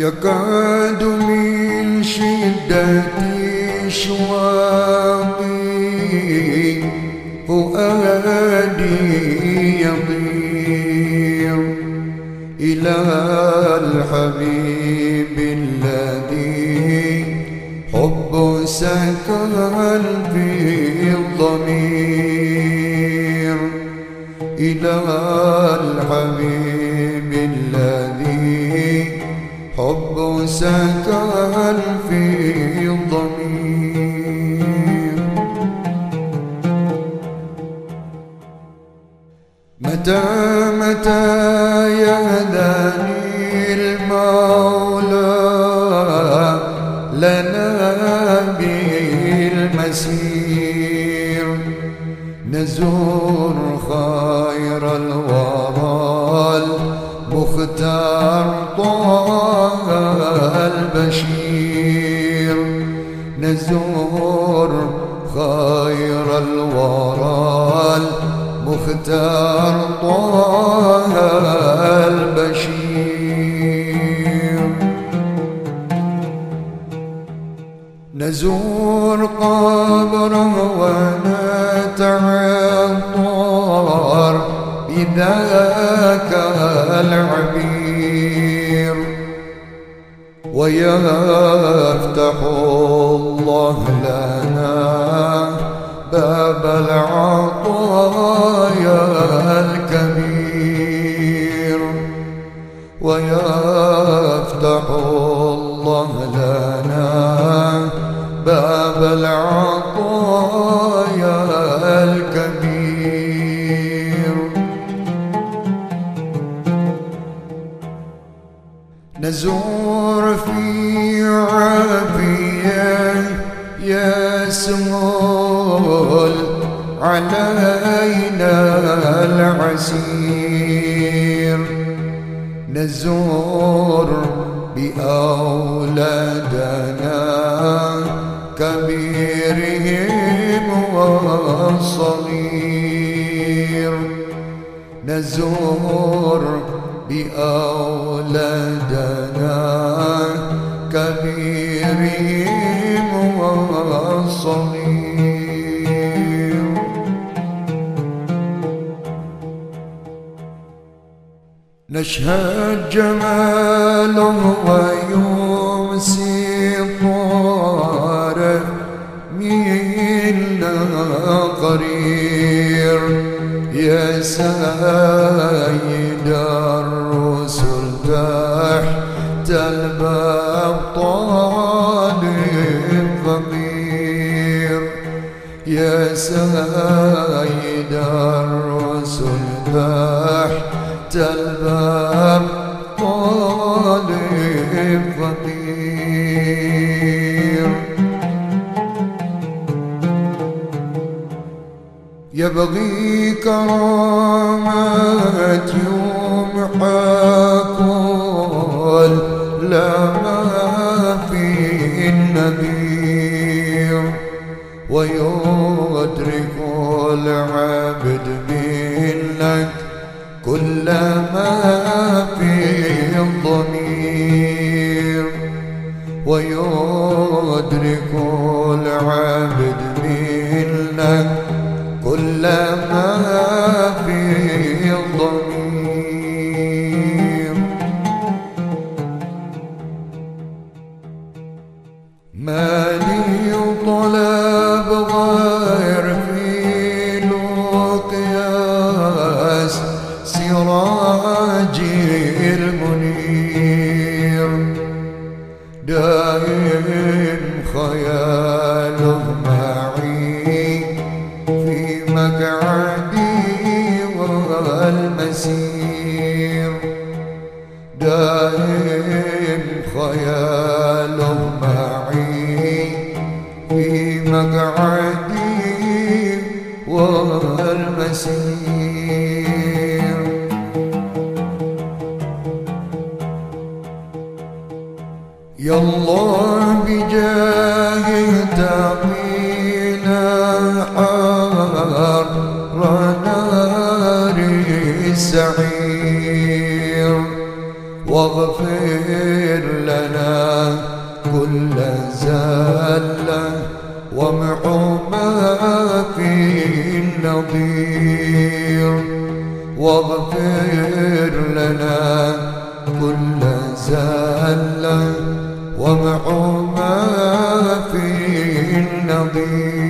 يكاد من شدة شواقي فؤادي يطير إلى الحبيب الذي حب سكن في الضمير. إلى الحبيب الذي حب سكن في الضمير متى متى يهداني المولى؟ لنا بالمسير. نزور خير الورى المختار طه البشير نزور خير الورى المختار طه البشير نزور قبره ونتعطر بذاك العبير ويفتح الله لنا باب العطايا الكبير. ويفتح نزور في عافية يسمول علينا العسير. نزور بأولادنا كبيرهم والصغير نزور بأولادنا كبيرهم والصغير نشهد جماله ويمسي طارق منا قرير. يا سيد الرسل تحت الباب طالب فقير يا سيد الرسل تحت الباب طالب فقير يبغي كرامة يمحى كل لما في النذير ويدرك العبد منك كل ما في الضمير ويدرك العبد منك كل ما في المنير. دائم خياله معي في مقعدي دائم خيال معي والمسير يا الله بجاه تقينا حار نار السعير واغفر لنا كل زلة وامحو ما فيه النظير واغفر لنا كل زلة وامحو ما فيه النظير.